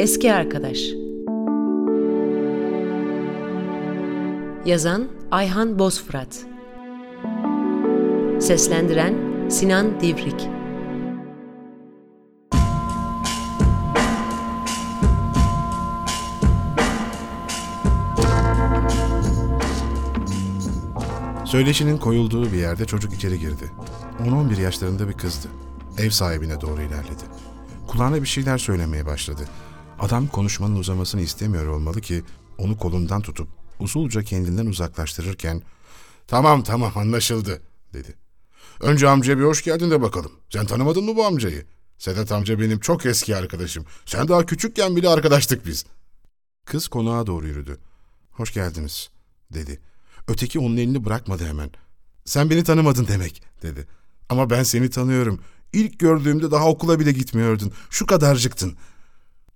Eski Arkadaş Yazan Ayhan Bozfırat Seslendiren Sinan Divrik Söyleşinin koyulduğu bir yerde çocuk içeri girdi. 10-11 yaşlarında bir kızdı. Ev sahibine doğru ilerledi. Kulağına bir şeyler söylemeye başladı. Adam konuşmanın uzamasını istemiyor olmalı ki onu kolundan tutup usulca kendinden uzaklaştırırken ''Tamam tamam anlaşıldı'' dedi. ''Önce amcaya bir hoş geldin de bakalım. Sen tanımadın mı bu amcayı? Sedat amca benim çok eski arkadaşım. Sen daha küçükken bile arkadaştık biz.'' Kız konağa doğru yürüdü. ''Hoş geldiniz'' dedi. Öteki onun elini bırakmadı hemen. ''Sen beni tanımadın demek'' dedi. ''Ama ben seni tanıyorum. İlk gördüğümde daha okula bile gitmiyordun. Şu kadarcıktın.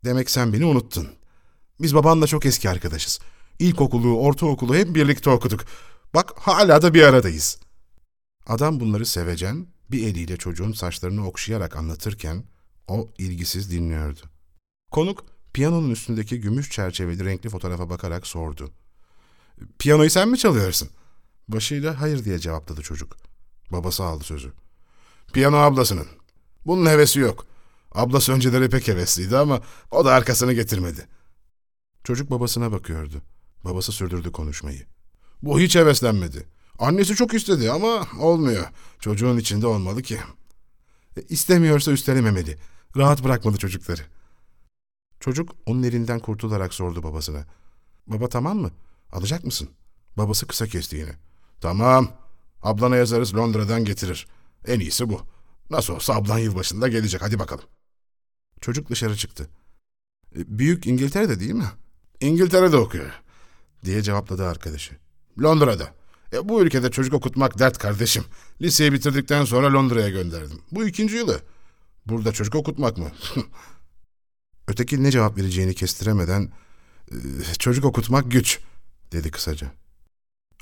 Demek sen beni unuttun. Biz babanla çok eski arkadaşız. İlkokulu, ortaokulu hep birlikte okuduk. Bak hala da bir aradayız. Adam bunları sevecen, bir eliyle çocuğun saçlarını okşayarak anlatırken o ilgisiz dinliyordu. Konuk piyanonun üstündeki gümüş çerçeveli renkli fotoğrafa bakarak sordu. Piyanoyu sen mi çalıyorsun? Başıyla hayır diye cevapladı çocuk. Babası aldı sözü. Piyano ablasının. Bunun hevesi yok. Ablası önceleri pek hevesliydi ama o da arkasını getirmedi. Çocuk babasına bakıyordu. Babası sürdürdü konuşmayı. Bu hiç heveslenmedi. Annesi çok istedi ama olmuyor. Çocuğun içinde olmalı ki. E, istemiyorsa üstelememeli. Rahat bırakmalı çocukları. Çocuk onun elinden kurtularak sordu babasına. Baba tamam mı? Alacak mısın? Babası kısa kesti yine. Tamam. Ablana yazarız Londra'dan getirir. En iyisi bu. Nasıl olsa ablan yılbaşında gelecek. Hadi bakalım. Çocuk dışarı çıktı. E, büyük İngiltere'de değil mi? İngiltere'de okuyor. Diye cevapladı arkadaşı. Londra'da. E, bu ülkede çocuk okutmak dert kardeşim. Liseyi bitirdikten sonra Londra'ya gönderdim. Bu ikinci yılı. Burada çocuk okutmak mı? Öteki ne cevap vereceğini kestiremeden e, çocuk okutmak güç dedi kısaca.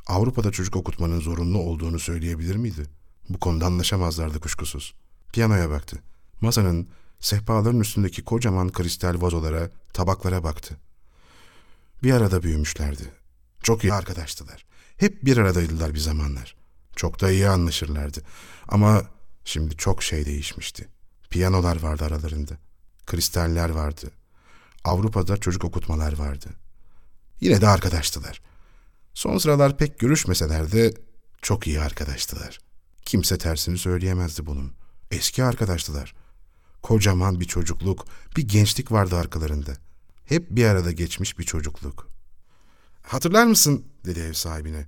Avrupa'da çocuk okutmanın zorunlu olduğunu söyleyebilir miydi? Bu konuda anlaşamazlardı kuşkusuz. Piyanoya baktı. Masanın, sehpaların üstündeki kocaman kristal vazolara, tabaklara baktı. Bir arada büyümüşlerdi. Çok iyi arkadaştılar. Hep bir aradaydılar bir zamanlar. Çok da iyi anlaşırlardı. Ama şimdi çok şey değişmişti. Piyanolar vardı aralarında. Kristaller vardı. Avrupa'da çocuk okutmalar vardı. Yine de arkadaştılar. Son sıralar pek görüşmeseler de çok iyi arkadaştılar. Kimse tersini söyleyemezdi bunun. Eski arkadaştılar. Kocaman bir çocukluk, bir gençlik vardı arkalarında. Hep bir arada geçmiş bir çocukluk. Hatırlar mısın? dedi ev sahibine.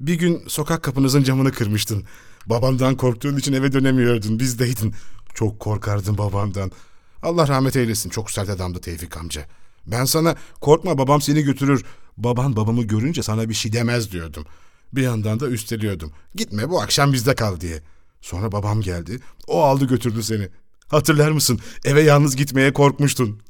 Bir gün sokak kapınızın camını kırmıştın. Babandan korktuğun için eve dönemiyordun, bizdeydin. Çok korkardın babandan. Allah rahmet eylesin, çok sert adamdı Tevfik amca. Ben sana korkma babam seni götürür. Baban babamı görünce sana bir şey demez diyordum. Bir yandan da üsteliyordum. Gitme bu akşam bizde kal diye. Sonra babam geldi. O aldı götürdü seni. Hatırlar mısın? Eve yalnız gitmeye korkmuştun.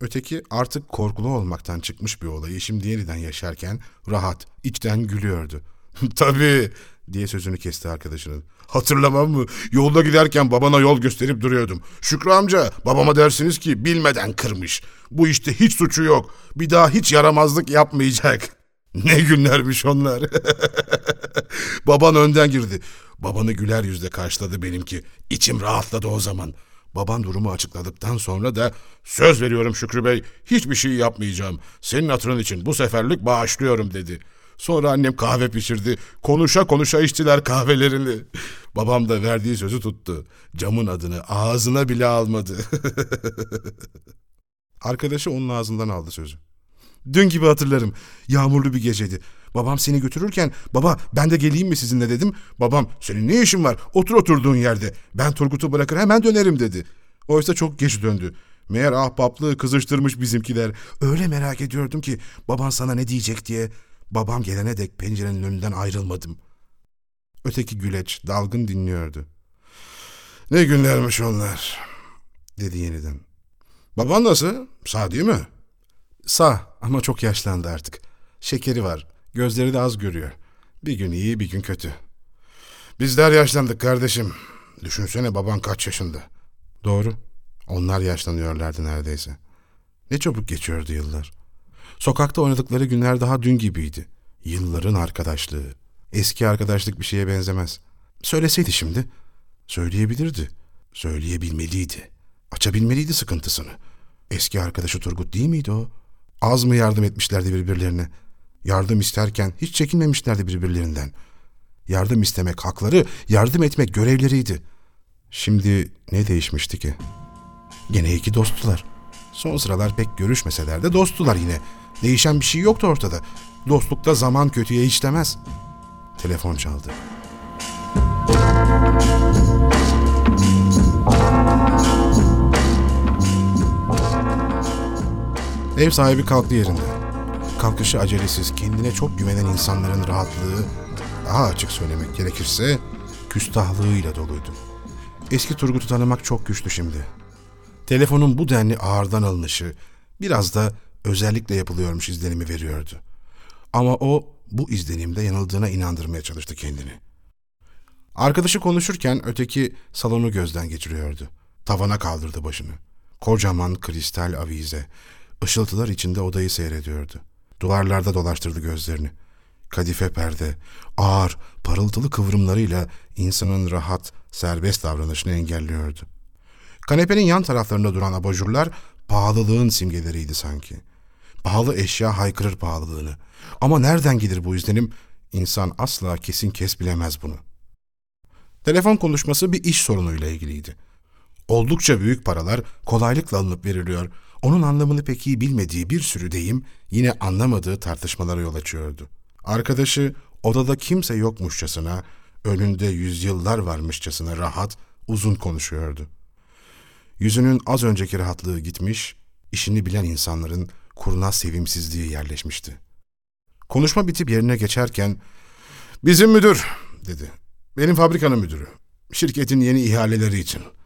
Öteki artık korkulu olmaktan çıkmış bir olayı şimdi yeniden yaşarken rahat, içten gülüyordu. Tabii diye sözünü kesti arkadaşının. Hatırlamam mı? Yolda giderken babana yol gösterip duruyordum. Şükrü amca babama dersiniz ki bilmeden kırmış. Bu işte hiç suçu yok. Bir daha hiç yaramazlık yapmayacak. Ne günlermiş onlar. Baban önden girdi. Babanı güler yüzle karşıladı benimki. İçim rahatladı o zaman. Baban durumu açıkladıktan sonra da söz veriyorum Şükrü Bey hiçbir şey yapmayacağım. Senin hatırın için bu seferlik bağışlıyorum dedi. Sonra annem kahve pişirdi. Konuşa konuşa içtiler kahvelerini. Babam da verdiği sözü tuttu. Camın adını ağzına bile almadı. Arkadaşı onun ağzından aldı sözü. Dün gibi hatırlarım. Yağmurlu bir geceydi. Babam seni götürürken baba ben de geleyim mi sizinle dedim. Babam senin ne işin var otur oturduğun yerde. Ben Turgut'u bırakır hemen dönerim dedi. Oysa çok geç döndü. Meğer ahbaplığı kızıştırmış bizimkiler. Öyle merak ediyordum ki baban sana ne diyecek diye. Babam gelene dek pencerenin önünden ayrılmadım. Öteki güleç dalgın dinliyordu. Ne günlermiş onlar dedi yeniden. Baban nasıl? Sağ değil mi? Sağ ama çok yaşlandı artık. Şekeri var. Gözleri de az görüyor. Bir gün iyi bir gün kötü. Bizler yaşlandık kardeşim. Düşünsene baban kaç yaşında. Doğru. Onlar yaşlanıyorlardı neredeyse. Ne çabuk geçiyordu yıllar. Sokakta oynadıkları günler daha dün gibiydi. Yılların arkadaşlığı. Eski arkadaşlık bir şeye benzemez. Söyleseydi şimdi. Söyleyebilirdi. Söyleyebilmeliydi. Açabilmeliydi sıkıntısını. Eski arkadaşı Turgut değil miydi o? Az mı yardım etmişlerdi birbirlerine? Yardım isterken hiç çekinmemişlerdi birbirlerinden. Yardım istemek hakları, yardım etmek görevleriydi. Şimdi ne değişmişti ki? Gene iki dosttular. Son sıralar pek görüşmeseler de dosttular yine. Değişen bir şey yoktu ortada. Dostlukta zaman kötüye hiç demez. Telefon çaldı. Ev sahibi kalktı yerinde. Kalkışı acelesiz, kendine çok güvenen insanların rahatlığı, daha açık söylemek gerekirse küstahlığıyla doluydu. Eski Turgut'u tanımak çok güçtü şimdi. Telefonun bu denli ağırdan alınışı biraz da özellikle yapılıyormuş izlenimi veriyordu. Ama o bu izlenimde yanıldığına inandırmaya çalıştı kendini. Arkadaşı konuşurken öteki salonu gözden geçiriyordu. Tavana kaldırdı başını. Kocaman kristal avize, ışıltılar içinde odayı seyrediyordu. Duvarlarda dolaştırdı gözlerini. Kadife perde, ağır, parıltılı kıvrımlarıyla insanın rahat, serbest davranışını engelliyordu. Kanepenin yan taraflarında duran abajurlar pahalılığın simgeleriydi sanki. Pahalı eşya haykırır pahalılığını. Ama nereden gelir bu izlenim? İnsan asla kesin kes bilemez bunu. Telefon konuşması bir iş sorunuyla ilgiliydi. Oldukça büyük paralar kolaylıkla alınıp veriliyor. Onun anlamını pek iyi bilmediği bir sürü deyim yine anlamadığı tartışmalara yol açıyordu. Arkadaşı odada kimse yokmuşçasına, önünde yüzyıllar varmışçasına rahat, uzun konuşuyordu. Yüzünün az önceki rahatlığı gitmiş, işini bilen insanların kurnaz sevimsizliği yerleşmişti. Konuşma bitip yerine geçerken, ''Bizim müdür'' dedi. ''Benim fabrikanın müdürü. Şirketin yeni ihaleleri için.''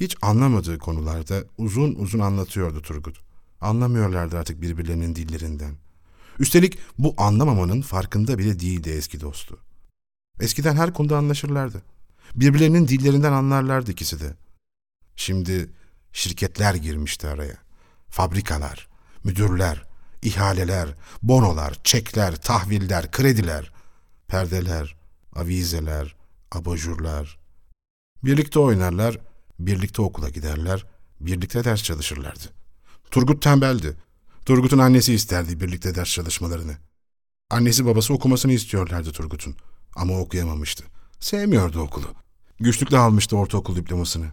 Hiç anlamadığı konularda uzun uzun anlatıyordu Turgut. Anlamıyorlardı artık birbirlerinin dillerinden. Üstelik bu anlamamanın farkında bile değildi eski dostu. Eskiden her konuda anlaşırlardı. Birbirlerinin dillerinden anlarlardı ikisi de. Şimdi şirketler girmişti araya. Fabrikalar, müdürler, ihaleler, bonolar, çekler, tahviller, krediler, perdeler, avizeler, abajurlar. Birlikte oynarlar, birlikte okula giderler, birlikte ders çalışırlardı. Turgut tembeldi. Turgut'un annesi isterdi birlikte ders çalışmalarını. Annesi babası okumasını istiyorlardı Turgut'un. Ama okuyamamıştı. Sevmiyordu okulu. Güçlükle almıştı ortaokul diplomasını.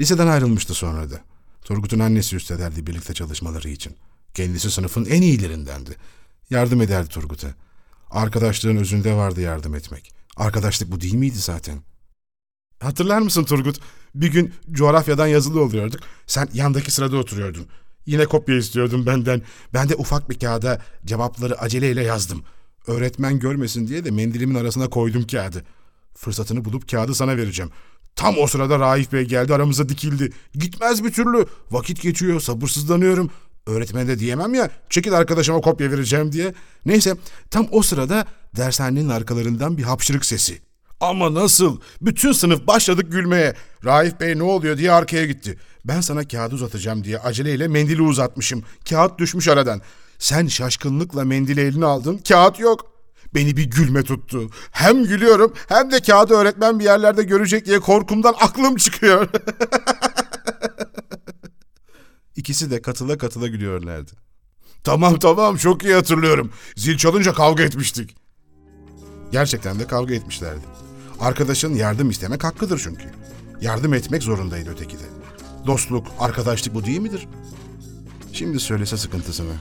Liseden ayrılmıştı sonra da. Turgut'un annesi üstlederdi birlikte çalışmaları için. Kendisi sınıfın en iyilerindendi. Yardım ederdi Turgut'a. Arkadaşlığın özünde vardı yardım etmek. Arkadaşlık bu değil miydi zaten? Hatırlar mısın Turgut? Bir gün coğrafyadan yazılı oluyorduk. Sen yandaki sırada oturuyordun. Yine kopya istiyordun benden. Ben de ufak bir kağıda cevapları aceleyle yazdım. Öğretmen görmesin diye de mendilimin arasına koydum kağıdı. Fırsatını bulup kağıdı sana vereceğim. Tam o sırada Raif Bey geldi aramıza dikildi. Gitmez bir türlü. Vakit geçiyor sabırsızlanıyorum. Öğretmene de diyemem ya çekil arkadaşıma kopya vereceğim diye. Neyse tam o sırada dershanenin arkalarından bir hapşırık sesi. Ama nasıl? Bütün sınıf başladık gülmeye. Raif Bey ne oluyor diye arkaya gitti. Ben sana kağıdı uzatacağım diye aceleyle mendili uzatmışım. Kağıt düşmüş aradan. Sen şaşkınlıkla mendili eline aldın. Kağıt yok. Beni bir gülme tuttu. Hem gülüyorum hem de kağıdı öğretmen bir yerlerde görecek diye korkumdan aklım çıkıyor. İkisi de katıla katıla gülüyorlardı. Tamam tamam çok iyi hatırlıyorum. Zil çalınca kavga etmiştik. Gerçekten de kavga etmişlerdi. Arkadaşın yardım istemek hakkıdır çünkü. Yardım etmek zorundaydı öteki de. Dostluk, arkadaşlık bu değil midir? Şimdi söylese sıkıntısını.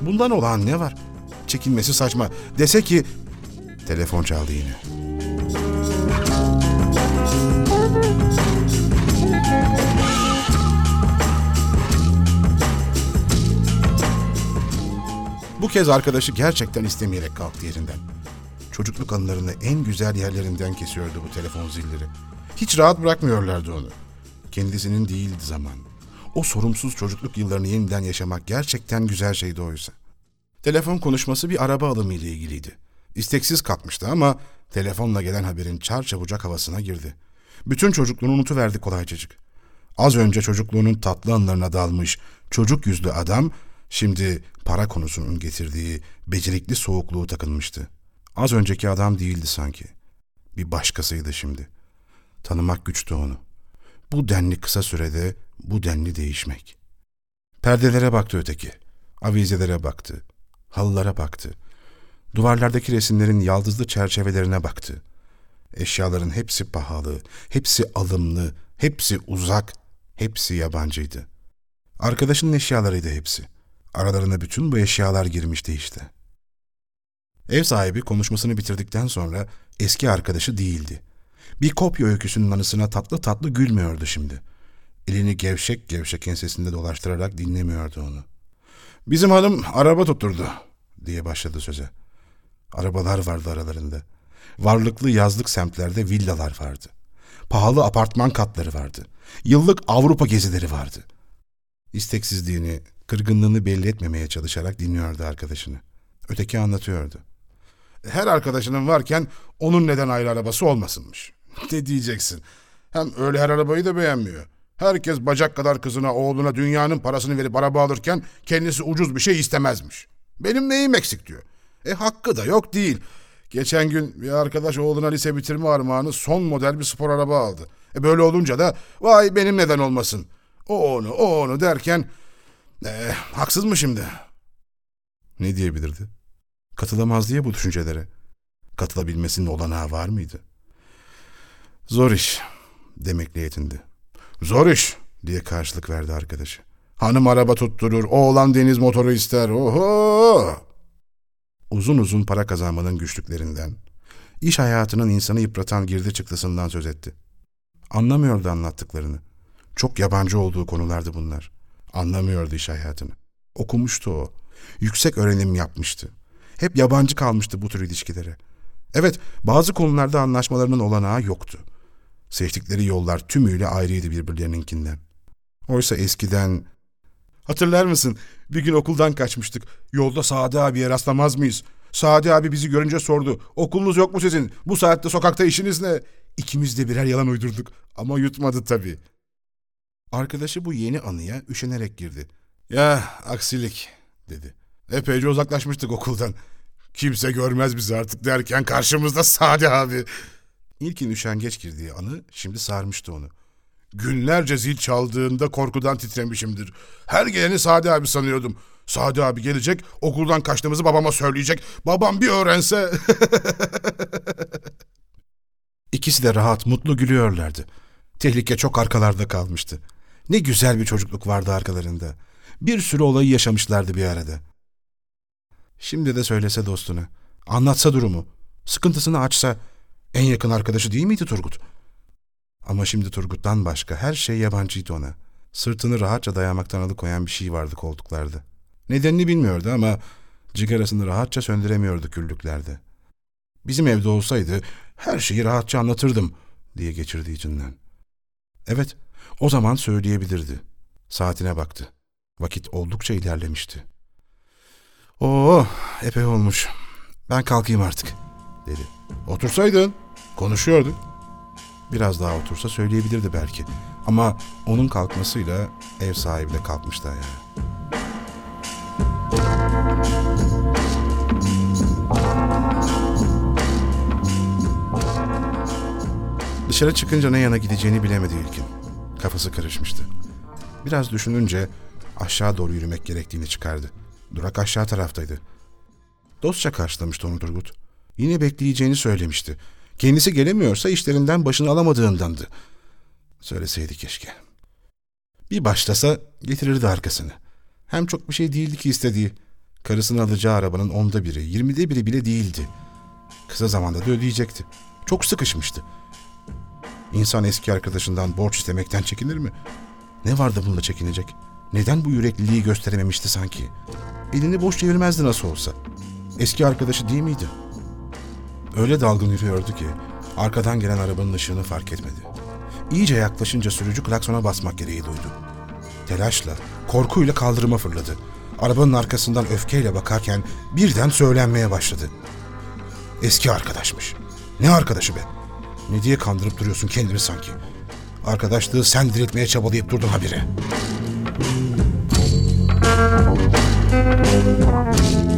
Bundan olan ne var? Çekinmesi saçma. Dese ki... Telefon çaldı yine. Bu kez arkadaşı gerçekten istemeyerek kalktı yerinden. Çocukluk anılarını en güzel yerlerinden kesiyordu bu telefon zilleri. Hiç rahat bırakmıyorlardı onu. Kendisinin değildi zaman. O sorumsuz çocukluk yıllarını yeniden yaşamak gerçekten güzel şeydi oysa. Telefon konuşması bir araba alımı ile ilgiliydi. İsteksiz kalkmıştı ama telefonla gelen haberin çarçabucak havasına girdi. Bütün çocukluğunu unutuverdi kolaycacık. Az önce çocukluğunun tatlı anlarına dalmış çocuk yüzlü adam şimdi para konusunun getirdiği becerikli soğukluğu takınmıştı. Az önceki adam değildi sanki. Bir başkasıydı şimdi. Tanımak güçtü onu. Bu denli kısa sürede bu denli değişmek. Perdelere baktı öteki. Avizelere baktı. Halılara baktı. Duvarlardaki resimlerin yaldızlı çerçevelerine baktı. Eşyaların hepsi pahalı, hepsi alımlı, hepsi uzak, hepsi yabancıydı. Arkadaşının eşyalarıydı hepsi. Aralarına bütün bu eşyalar girmişti işte. Ev sahibi konuşmasını bitirdikten sonra eski arkadaşı değildi. Bir kopya öyküsünün anısına tatlı tatlı gülmüyordu şimdi. Elini gevşek gevşek ensesinde dolaştırarak dinlemiyordu onu. Bizim hanım araba tutturdu diye başladı söze. Arabalar vardı aralarında. Varlıklı yazlık semtlerde villalar vardı. Pahalı apartman katları vardı. Yıllık Avrupa gezileri vardı. İsteksizliğini, kırgınlığını belli etmemeye çalışarak dinliyordu arkadaşını. Öteki anlatıyordu. Her arkadaşının varken onun neden ayrı arabası olmasınmış. Ne diyeceksin? Hem öyle her arabayı da beğenmiyor. Herkes bacak kadar kızına, oğluna dünyanın parasını verip araba alırken kendisi ucuz bir şey istemezmiş. Benim neyim eksik diyor. E hakkı da yok değil. Geçen gün bir arkadaş oğluna lise bitirme armağanı son model bir spor araba aldı. E böyle olunca da vay benim neden olmasın. O onu, o onu derken e, haksız mı şimdi? Ne diyebilirdi? Katılamaz diye bu düşüncelere. Katılabilmesinin olanağı var mıydı? Zor iş demekle yetindi. Zor iş diye karşılık verdi arkadaşı. Hanım araba tutturur, oğlan deniz motoru ister. Oho! Uzun uzun para kazanmanın güçlüklerinden, iş hayatının insanı yıpratan girdi çıktısından söz etti. Anlamıyordu anlattıklarını. Çok yabancı olduğu konulardı bunlar. Anlamıyordu iş hayatını. Okumuştu o. Yüksek öğrenim yapmıştı. Hep yabancı kalmıştı bu tür ilişkilere. Evet, bazı konularda anlaşmalarının olanağı yoktu. Seçtikleri yollar tümüyle ayrıydı birbirlerininkinden. Oysa eskiden... Hatırlar mısın? Bir gün okuldan kaçmıştık. Yolda Sadi abiye rastlamaz mıyız? Sadi abi bizi görünce sordu. Okulunuz yok mu sizin? Bu saatte sokakta işiniz ne? İkimiz de birer yalan uydurduk. Ama yutmadı tabii. Arkadaşı bu yeni anıya üşenerek girdi. Ya aksilik dedi. Epeyce uzaklaşmıştık okuldan. Kimse görmez bizi artık derken karşımızda Sadi abi. İlkin üşengeç girdiği anı şimdi sarmıştı onu. Günlerce zil çaldığında korkudan titremişimdir. Her geleni Sadi abi sanıyordum. Sadi abi gelecek, okuldan kaçtığımızı babama söyleyecek. Babam bir öğrense... İkisi de rahat, mutlu gülüyorlardı. Tehlike çok arkalarda kalmıştı. Ne güzel bir çocukluk vardı arkalarında. Bir sürü olayı yaşamışlardı bir arada. Şimdi de söylese dostuna. Anlatsa durumu. Sıkıntısını açsa. En yakın arkadaşı değil miydi Turgut? Ama şimdi Turgut'tan başka her şey yabancıydı ona. Sırtını rahatça dayamaktan alıkoyan bir şey vardı koltuklarda. Nedenini bilmiyordu ama cigarasını rahatça söndüremiyordu küllüklerde. Bizim evde olsaydı her şeyi rahatça anlatırdım diye geçirdi içinden. Evet, o zaman söyleyebilirdi. Saatine baktı. Vakit oldukça ilerlemişti. Oo, epey olmuş. Ben kalkayım artık, dedi. Otursaydın, konuşuyorduk. Biraz daha otursa söyleyebilirdi belki. Ama onun kalkmasıyla ev sahibi de kalkmıştı ayağa. Dışarı çıkınca ne yana gideceğini bilemedi İlkin. Kafası karışmıştı. Biraz düşününce aşağı doğru yürümek gerektiğini çıkardı. Durak aşağı taraftaydı. Dostça karşılamıştı onu Turgut. Yine bekleyeceğini söylemişti. Kendisi gelemiyorsa işlerinden başını alamadığındandı. Söyleseydi keşke. Bir başlasa getirirdi arkasını. Hem çok bir şey değildi ki istediği. Karısını alacağı arabanın onda biri, yirmide biri bile değildi. Kısa zamanda da ödeyecekti. Çok sıkışmıştı. İnsan eski arkadaşından borç istemekten çekinir mi? Ne vardı bunda çekinecek? Neden bu yürekliliği gösterememişti sanki? Elini boş çevirmezdi nasıl olsa. Eski arkadaşı değil miydi? Öyle dalgın yürüyordu ki arkadan gelen arabanın ışığını fark etmedi. İyice yaklaşınca sürücü klaksona basmak gereği duydu. Telaşla, korkuyla kaldırıma fırladı. Arabanın arkasından öfkeyle bakarken birden söylenmeye başladı. Eski arkadaşmış. Ne arkadaşı be? Ne diye kandırıp duruyorsun kendini sanki? Arkadaşlığı sen diriltmeye çabalayıp durdun habire. Thank you.